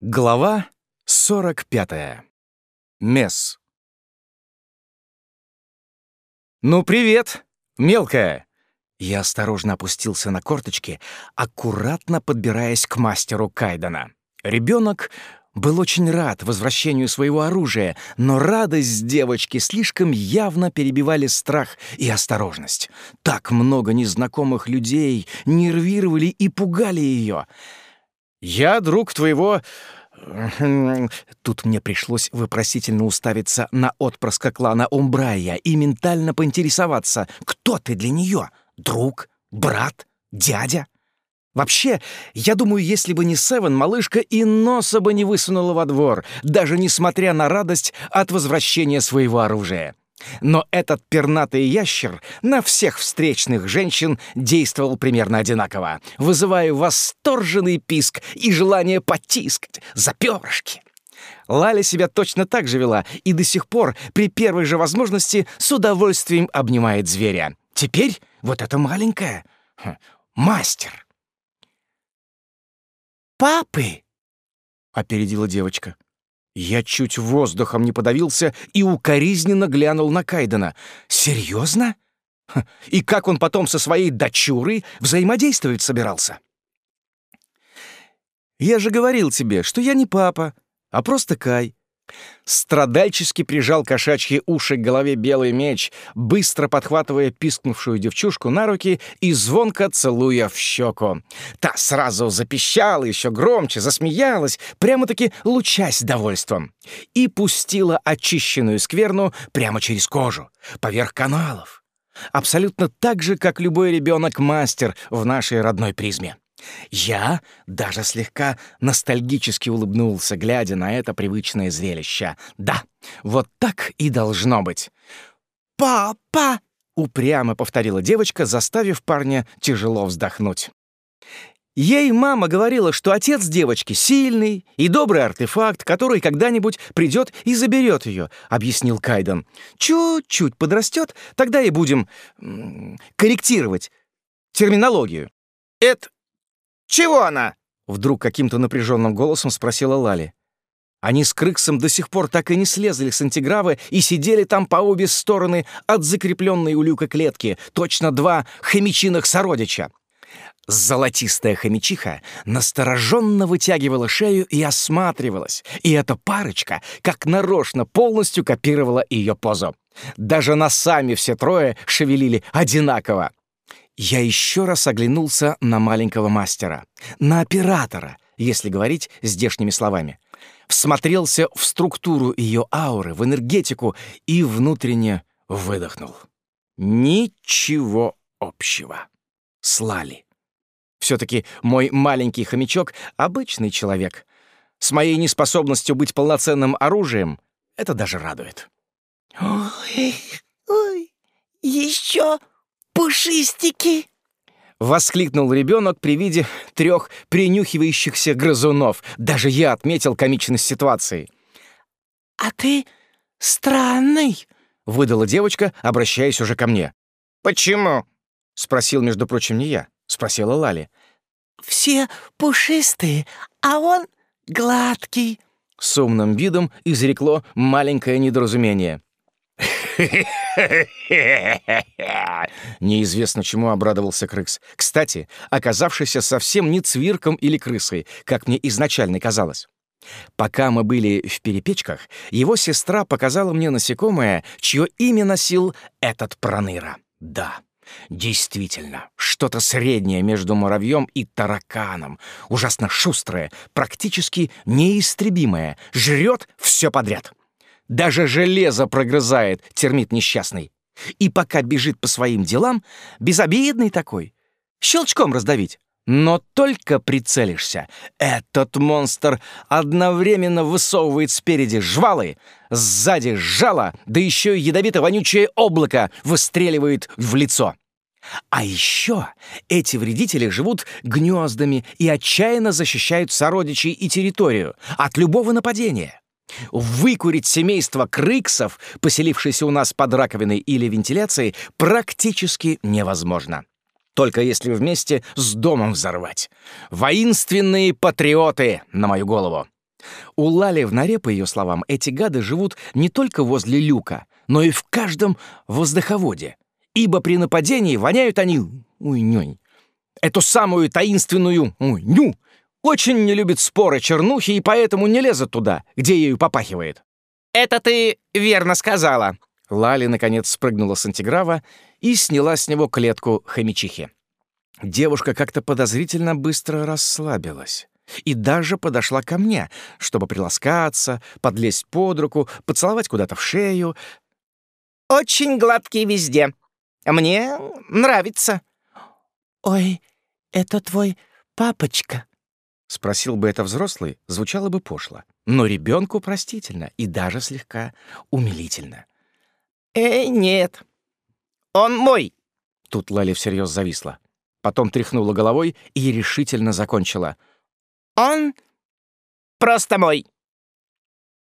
Глава 45. Месс. «Ну, привет, мелкая!» Я осторожно опустился на корточки, аккуратно подбираясь к мастеру Кайдена. Ребенок был очень рад возвращению своего оружия, но радость девочки слишком явно перебивали страх и осторожность. Так много незнакомых людей нервировали и пугали ее — «Я друг твоего...» Тут мне пришлось вопросительно уставиться на отпрыска клана Умбрая и ментально поинтересоваться, кто ты для нее? Друг? Брат? Дядя? Вообще, я думаю, если бы не Севен, малышка и носа бы не высунула во двор, даже несмотря на радость от возвращения своего оружия. Но этот пернатый ящер на всех встречных женщин действовал примерно одинаково, вызывая восторженный писк и желание потискать за перышки. Лаля себя точно так же вела и до сих пор при первой же возможности с удовольствием обнимает зверя. Теперь вот эта маленькая хм, мастер. «Папы!» — опередила девочка. Я чуть воздухом не подавился и укоризненно глянул на Кайдена. «Серьезно? И как он потом со своей дочурой взаимодействовать собирался?» «Я же говорил тебе, что я не папа, а просто Кай. Страдальчески прижал кошачьи уши к голове белый меч, быстро подхватывая пискнувшую девчушку на руки и звонко целуя в щеку. Та сразу запищала еще громче, засмеялась, прямо-таки лучась довольством, и пустила очищенную скверну прямо через кожу, поверх каналов. Абсолютно так же, как любой ребенок-мастер в нашей родной призме. Я даже слегка ностальгически улыбнулся, глядя на это привычное зрелище. Да, вот так и должно быть. «Папа!» — упрямо повторила девочка, заставив парня тяжело вздохнуть. Ей мама говорила, что отец девочки сильный и добрый артефакт, который когда-нибудь придет и заберет ее, объяснил Кайден. Чуть-чуть подрастет, тогда и будем корректировать терминологию. Это «Чего она?» — вдруг каким-то напряженным голосом спросила Лали. Они с Крыксом до сих пор так и не слезли с антигравы и сидели там по обе стороны от закрепленной у люка клетки, точно два хомячиных сородича. Золотистая хомячиха настороженно вытягивала шею и осматривалась, и эта парочка, как нарочно, полностью копировала ее позу. Даже носами все трое шевелили одинаково. Я еще раз оглянулся на маленького мастера, на оператора, если говорить здешними словами. Всмотрелся в структуру ее ауры, в энергетику и внутренне выдохнул. Ничего общего. Слали. Все-таки мой маленький хомячок — обычный человек. С моей неспособностью быть полноценным оружием это даже радует. «Ой, ой, еще пушистики!» Воскликнул ребенок при виде трех принюхивающихся грызунов. Даже я отметил комичность ситуации. «А ты странный», — выдала девочка, обращаясь уже ко мне. «Почему?» — спросил, между прочим, не я. Спросила Лали. «Все пушистые, а он гладкий», — с умным видом изрекло маленькое недоразумение. Неизвестно, чему обрадовался Крыкс. Кстати, оказавшийся совсем не цвирком или крысой, как мне изначально казалось. Пока мы были в перепечках, его сестра показала мне насекомое, чье имя носил этот проныра. Да, действительно, что-то среднее между муравьем и тараканом. Ужасно шустрое, практически неистребимое, жрет все подряд. Даже железо прогрызает термит несчастный. И пока бежит по своим делам, безобидный такой, щелчком раздавить. Но только прицелишься, этот монстр одновременно высовывает спереди жвалы, сзади жало, да еще и ядовито-вонючее облако выстреливает в лицо. А еще эти вредители живут гнездами и отчаянно защищают сородичей и территорию от любого нападения. Выкурить семейство крыксов, поселившееся у нас под раковиной или вентиляцией, практически невозможно. Только если вместе с домом взорвать. Воинственные патриоты на мою голову. У Лали в норе, по ее словам, эти гады живут не только возле люка, но и в каждом воздуховоде, ибо при нападении воняют они уйнёй. Эту самую таинственную уйню очень не любит споры чернухи и поэтому не лезет туда, где ею попахивает. «Это ты верно сказала», Лали, наконец, спрыгнула с антиграва и сняла с него клетку хомячихи. Девушка как-то подозрительно быстро расслабилась и даже подошла ко мне, чтобы приласкаться, подлезть под руку, поцеловать куда-то в шею. «Очень гладкий везде. Мне нравится». «Ой, это твой папочка?» Спросил бы это взрослый, звучало бы пошло, но ребенку простительно и даже слегка умилительно. «Э, нет. Он мой!» Тут Лали всерьез зависла. Потом тряхнула головой и решительно закончила. «Он просто мой!»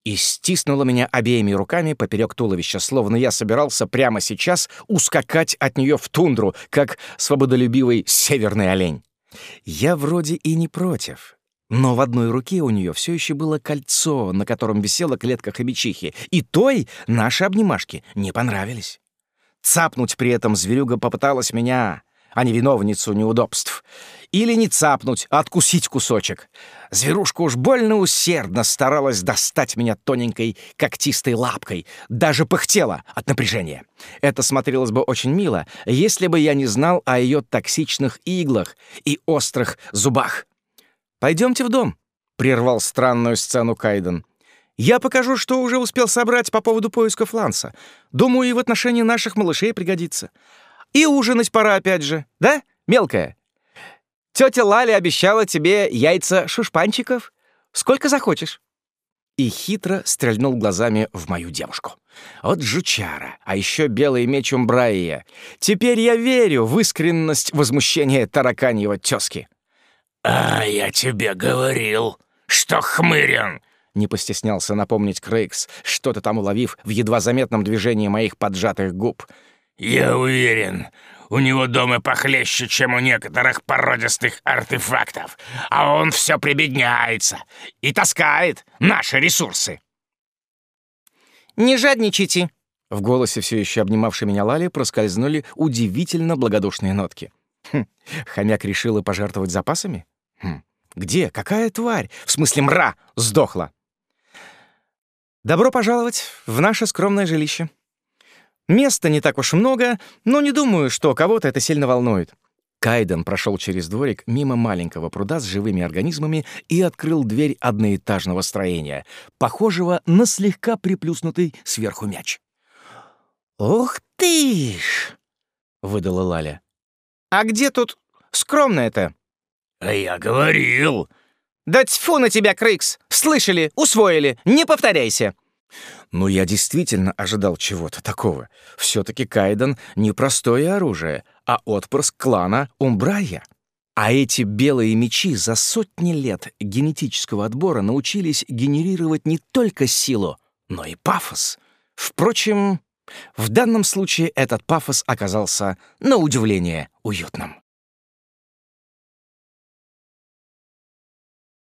И стиснула меня обеими руками поперек туловища, словно я собирался прямо сейчас ускакать от нее в тундру, как свободолюбивый северный олень. Я вроде и не против, но в одной руке у нее все еще было кольцо, на котором висела клетка хомячихи, и той наши обнимашки не понравились. Цапнуть при этом зверюга попыталась меня, а не виновницу неудобств. Или не цапнуть, а откусить кусочек. Зверушка уж больно усердно старалась достать меня тоненькой когтистой лапкой, даже пыхтела от напряжения. Это смотрелось бы очень мило, если бы я не знал о ее токсичных иглах и острых зубах. «Пойдемте в дом», — прервал странную сцену Кайден. «Я покажу, что уже успел собрать по поводу поисков Ланса. Думаю, и в отношении наших малышей пригодится. И ужинать пора опять же, да, мелкая? Тетя Лали обещала тебе яйца шушпанчиков. Сколько захочешь?» И хитро стрельнул глазами в мою девушку. Вот жучара, а еще белый меч Умбраия. Теперь я верю в искренность возмущения тараканьего тезки. «А я тебе говорил, что хмырен!» Не постеснялся напомнить Крейгс, что-то там уловив в едва заметном движении моих поджатых губ. «Я уверен, у него дома похлеще, чем у некоторых породистых артефактов, а он все прибедняется и таскает наши ресурсы». «Не жадничайте!» В голосе все еще обнимавшей меня Лали проскользнули удивительно благодушные нотки. Хм, хомяк решила пожертвовать запасами? Хм. Где? Какая тварь? В смысле мра сдохла. Добро пожаловать в наше скромное жилище. Места не так уж много, но не думаю, что кого-то это сильно волнует. Кайден прошел через дворик мимо маленького пруда с живыми организмами и открыл дверь одноэтажного строения, похожего на слегка приплюснутый сверху мяч. «Ух ты ж!» — выдала Лаля. «А где тут скромно это?» «А я говорил!» «Да тьфу на тебя, Крикс! Слышали, усвоили, не повторяйся!» Ну, я действительно ожидал чего-то такого. Все-таки Кайден — не простое оружие, а отпрыск клана Умбрая. А эти белые мечи за сотни лет генетического отбора научились генерировать не только силу, но и пафос. Впрочем, в данном случае этот пафос оказался, на удивление, уютным.